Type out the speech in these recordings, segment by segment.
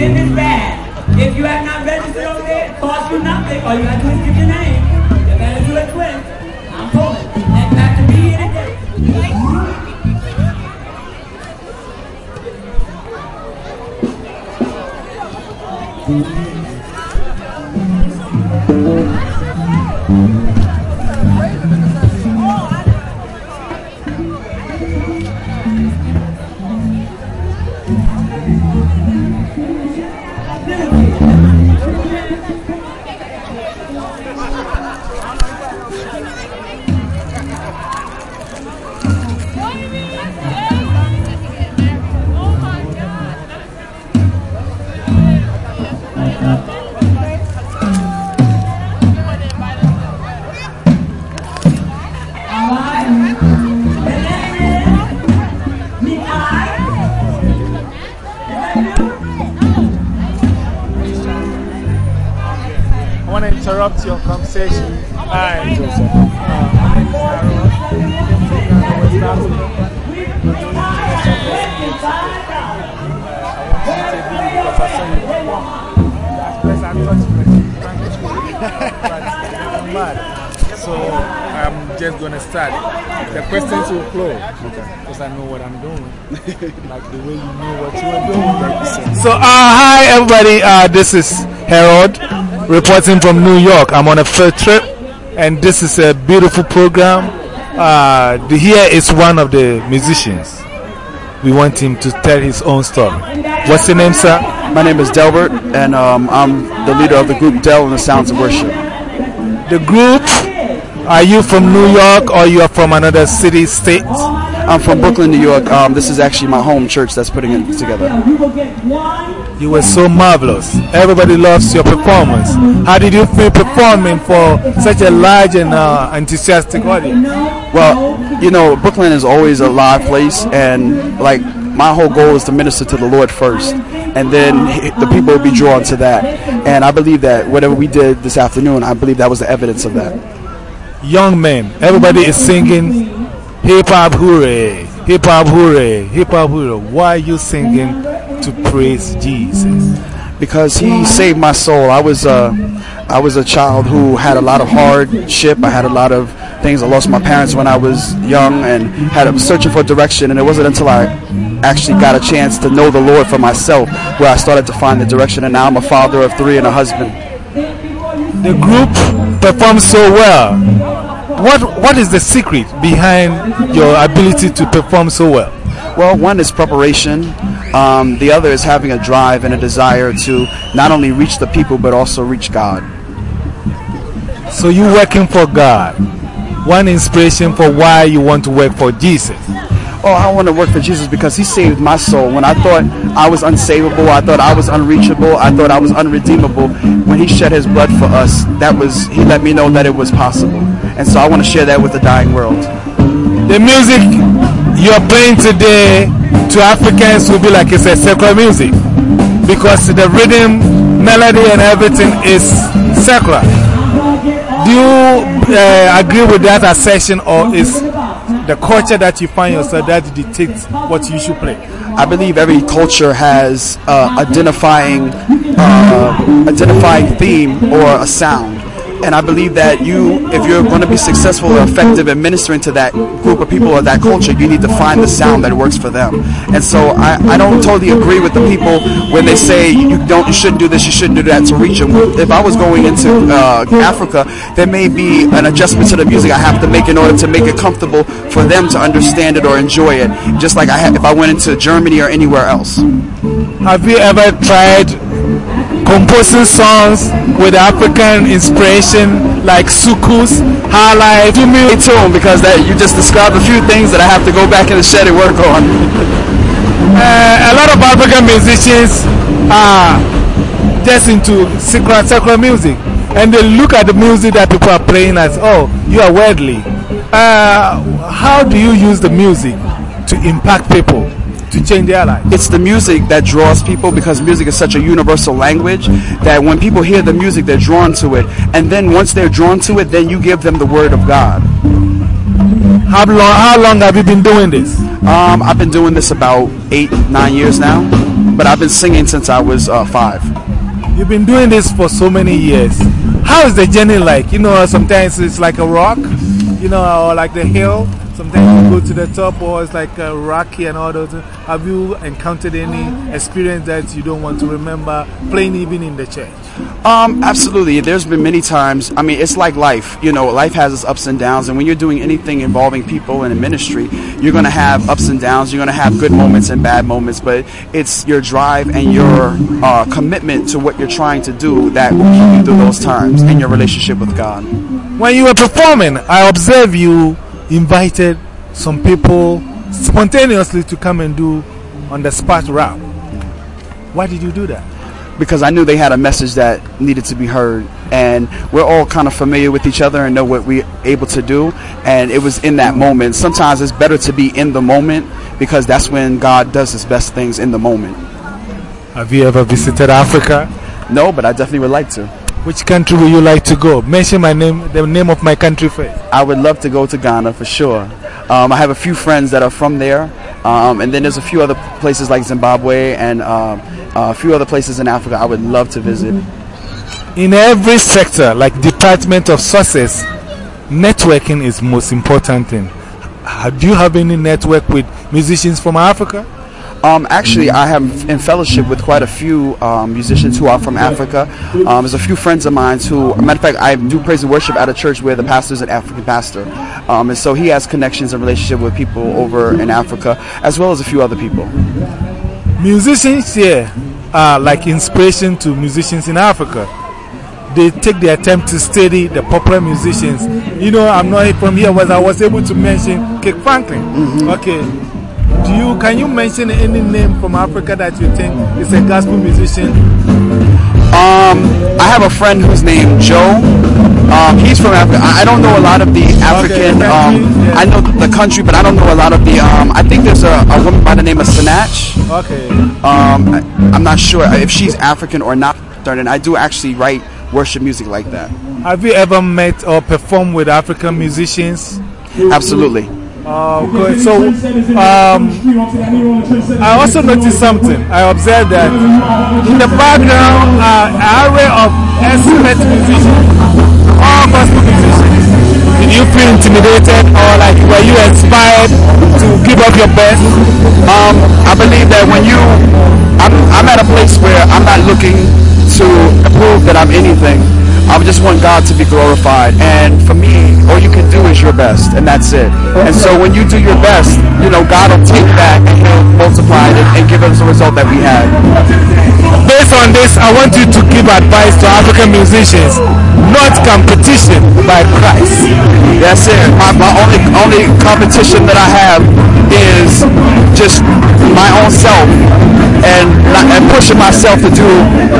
in this band. If you have not registered over there, it costs you nothing. All you gotta do is give your name. You better do it quick. I'm pulling. And back to be here today. Alright. So I'm just to start. The questions will flow. Because I know what I'm doing. like the way you knew what you were doing. So, uh, hi everybody. Uh, this is Harold reporting from New York. I'm on a field trip, and this is a beautiful program. Uh, the, here is one of the musicians. We want him to tell his own story. What's your name, sir? My name is Delbert, and um, I'm the leader of the group Del and the Sounds of Worship. The group. Are you from New York or you are from another city, state? I'm from Brooklyn, New York. Um, this is actually my home church that's putting it together. You were so marvelous. Everybody loves your performance. How did you feel performing for such a large and uh, enthusiastic audience? Well, you know, Brooklyn is always a live place, and like my whole goal is to minister to the Lord first, and then the people will be drawn to that. And I believe that whatever we did this afternoon, I believe that was the evidence of that. Young men, everybody is singing hip hop hooray, hip hop hooray, hip hop hooray. Why are you singing to praise Jesus? because he saved my soul. I was uh, I was a child who had a lot of hardship. I had a lot of things. I lost my parents when I was young and had was searching for direction. And it wasn't until I actually got a chance to know the Lord for myself where I started to find the direction. And now I'm a father of three and a husband. The group performs so well. What what is the secret behind your ability to perform so well? Well, one is preparation. Um, the other is having a drive and a desire to not only reach the people but also reach God. So you working for God. One inspiration for why you want to work for Jesus. Oh, I want to work for Jesus because He saved my soul. When I thought I was unsavable, I thought I was unreachable, I thought I was unredeemable. When He shed His blood for us, that was He let me know that it was possible. And so I want to share that with the dying world. The music you're playing today to Africans will be like it's a secular music because the rhythm, melody, and everything is secular. Do you uh, agree with that assertion, or is the culture that you find yourself that dictates what you should play? I believe every culture has uh, identifying uh, identifying theme or a sound. And I believe that you, if you're going to be successful or effective in ministering to that group of people or that culture, you need to find the sound that works for them. And so I, I don't totally agree with the people when they say you don't, you shouldn't do this, you shouldn't do that to reach them. If I was going into uh, Africa, there may be an adjustment to the music I have to make in order to make it comfortable for them to understand it or enjoy it. Just like I if I went into Germany or anywhere else. Have you ever tried composing songs with African inspiration like soukous, highlife, Stay tuned because that you just described a few things that I have to go back in the shed and work on. Uh, a lot of African musicians are just into secular, secular music and they look at the music that people are playing as, oh, you are worldly. Uh, how do you use the music to impact people, to change their lives? It's the music that draws people because music is such a universal language that when people hear the music, they're drawn to it. And then once they're drawn to it, then you give them the word of God. How long, how long have you been doing this? Um, I've been doing this about eight, nine years now. but I've been singing since I was uh, five. You've been doing this for so many years. How is the journey like? You know, sometimes it's like a rock, you know, or like the hill. Sometimes you go to the top, or it's like uh, rocky and all those. Have you encountered any experience that you don't want to remember playing even in the church? Um, absolutely. There's been many times. I mean, it's like life. You know, life has its ups and downs, and when you're doing anything involving people in a ministry, you're going to have ups and downs. You're going to have good moments and bad moments, but it's your drive and your uh, commitment to what you're trying to do that will keep you through those times in your relationship with God. When you were performing, I observe you invited some people spontaneously to come and do on the spot rap. Why did you do that? because I knew they had a message that needed to be heard. And we're all kind of familiar with each other and know what we're able to do. And it was in that moment. Sometimes it's better to be in the moment because that's when God does his best things in the moment. Have you ever visited Africa? No, but I definitely would like to. Which country would you like to go? Mention my name, the name of my country first. I would love to go to Ghana for sure. Um, I have a few friends that are from there, um, and then there's a few other places like Zimbabwe and um, a few other places in Africa I would love to visit. In every sector, like Department of Success, networking is most important thing. Do you have any network with musicians from Africa? Um, actually, I have in fellowship with quite a few um, musicians who are from Africa. Um, there's a few friends of mine who, matter of fact, I do praise and worship at a church where the pastor is an African pastor. Um, and so he has connections and relationship with people over in Africa, as well as a few other people. Musicians here are like inspiration to musicians in Africa. They take their time to study the popular musicians. You know, I'm not from here, but I was able to mention Kirk Franklin. -hmm. Okay. Do you, can you mention any name from Africa that you think is a gospel musician? Um, I have a friend who's named Joe. Um, he's from Africa. I don't know a lot of the African. Okay, um, yeah. I know the country, but I don't know a lot of the. Um, I think there's a, a woman by the name of Sinach. Okay. Um, I, I'm not sure if she's African or not. And I do actually write worship music like that. Have you ever met or performed with African musicians? Absolutely. Uh, good. So, um, I also noticed something. I observed that in the background are an array of expert musicians, all gospel musicians. Did you feel intimidated or like were you inspired to give up your best? Um, I believe that when you, I'm, I'm at a place where I'm not looking to prove that I'm anything. I just want God to be glorified. And for me, all you can do is your best, and that's it. And so when you do your best, you know, God will take that and He'll multiply it and give us the result that we had. Based on this, I want you to give advice to African musicians, not competition by Christ. That's it. My, my only only competition that I have is just my own self and and pushing myself to do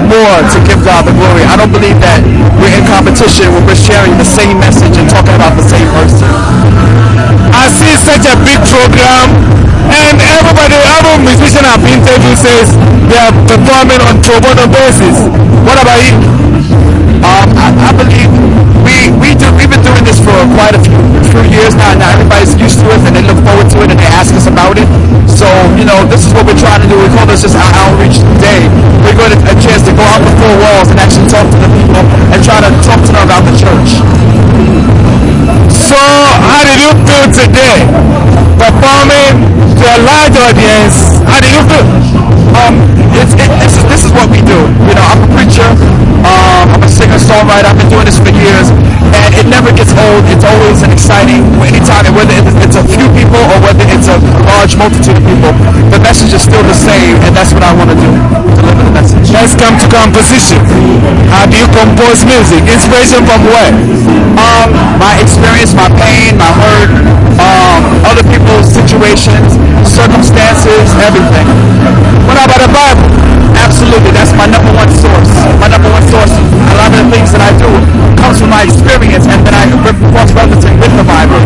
more to give God the glory. I don't believe that we're in competition when we're sharing the same message and talking about the same person. I see such a big program, and everybody, every musician I've interviewed says they are performing on pro bono basis. What about you? Um, I, I believe we we do we've been doing this for quite a few few years now. Now everybody's used to it and they look forward to it and they ask us about it. So you know this is what we're trying to do. We call this just our outreach day. We're going to a chance to go out the four walls and actually talk to the people and try to talk to them about the church. So, how did you feel today performing to a large audience? How did you feel? Um, it's, it, this is this is what we do. You know, I'm a preacher. Um, I'm a singer songwriter. I've been doing this for years, and it never gets old. It's always an exciting. Anytime, whether it's, it's a few people or whether it's a large multitude of people, the message is still the same, and that's what I want to do. Deliver the message. Let's come to composition. How do you compose music? Inspiration from where? Um, my experience, my pain, my hurt, um, other people's situations, circumstances, everything. What about the Bible? Absolutely, that's my number one source. My number one source. Lot of the things that I do comes from my experience, and then I cross referencing with the Bible.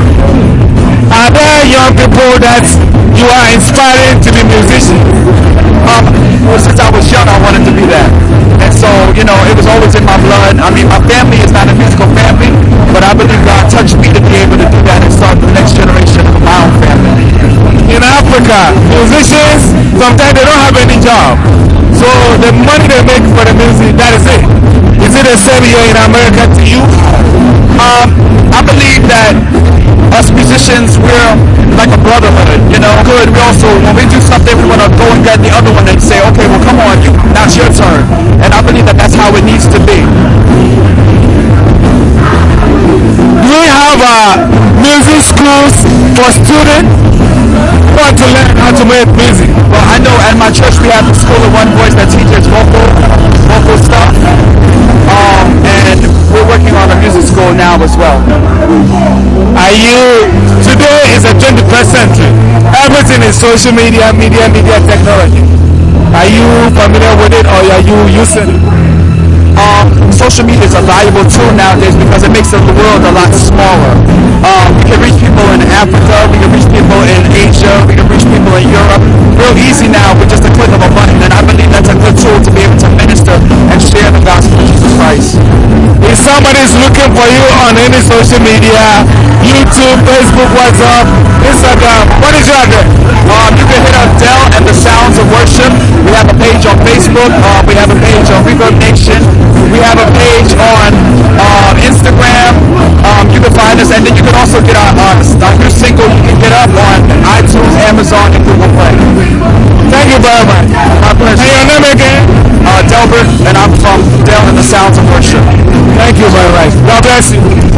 Are there young people that you are inspiring to be musicians? Um, well, since I was young, I wanted to be that, and so you know, it was always in my blood. I mean, my family is not a musical family, but I believe God touched me to be able to do that and start the next generation of my own family. In Africa, musicians sometimes they don't have any job. So the money they make for the music, that is it. It the same in America to you? Um, I believe that us musicians, we're like a brotherhood, you know. Good, we also, when we do something, we want to go and get the other one and say, okay, well, come on, you, now it's your turn. And I believe that that's how it needs to be. We have uh, music schools for students want to learn how to make music? Well, I know at my church we have a School of One Voice that teaches vocal, vocal stuff. Um, and we're working on a music school now as well. Are you, today is a 21st century. Everything is social media, media, media technology. Are you familiar with it or are you using it? um, social media is a valuable tool nowadays because it makes the world a lot smaller. Um, we can reach people in Africa, we can reach people in Asia, we can reach in Europe real easy now with just a click of a button. And I believe that's a good tool to be able to minister and share the gospel of Jesus Christ. If somebody's looking for you on any social media, YouTube, Facebook, WhatsApp, Instagram, what is your address? Um, you can hit up Del and the Sounds of Worship. We have a page on Facebook. Uh, we have a page on ReverbNation. We have a page on um, Instagram. Um, find us, and then you can also get our, our, our new single. You can get up on iTunes, Amazon, and Google Play. Thank you very much. My pleasure. And your name again? Uh, Delbert, and I'm from Del and the Sounds of Worship. Thank you very much. God bless you.